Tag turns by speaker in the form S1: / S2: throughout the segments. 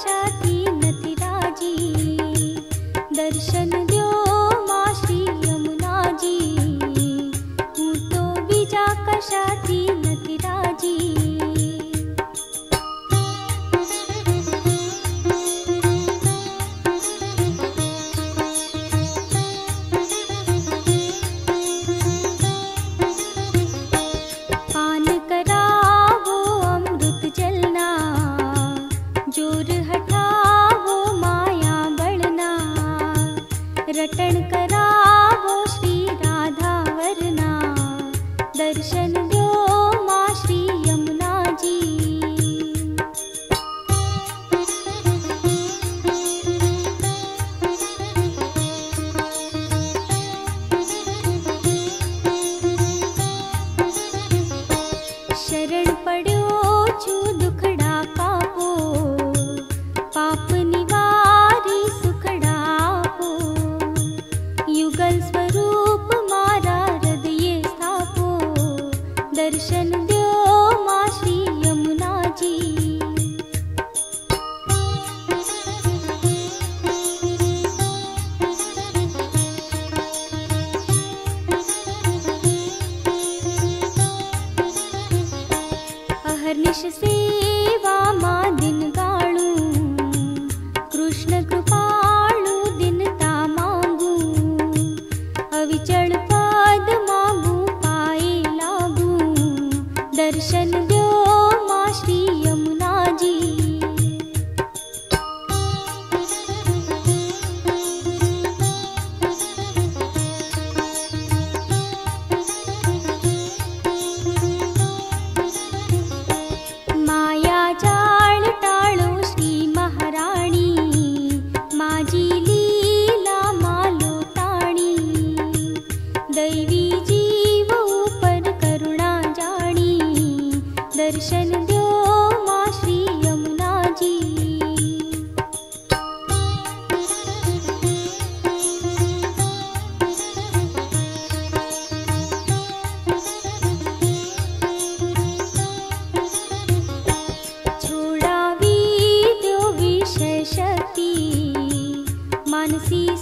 S1: शाी नदिराजी दर्शन दो माशी यमुना कशा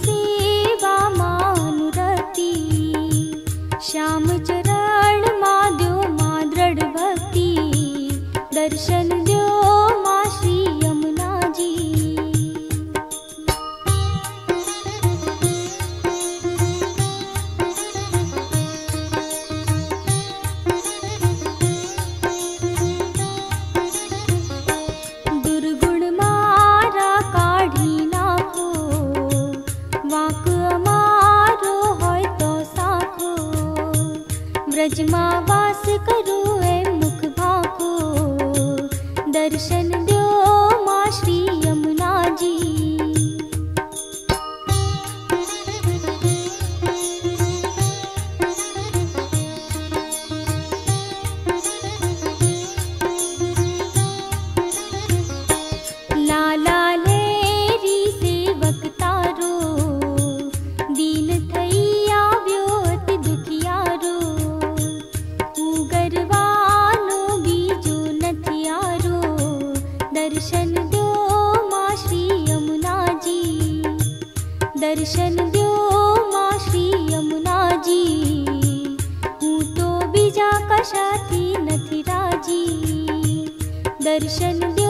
S1: सिवा मूरति श्याम च राजमा वो ए दर्शन दो दर्शन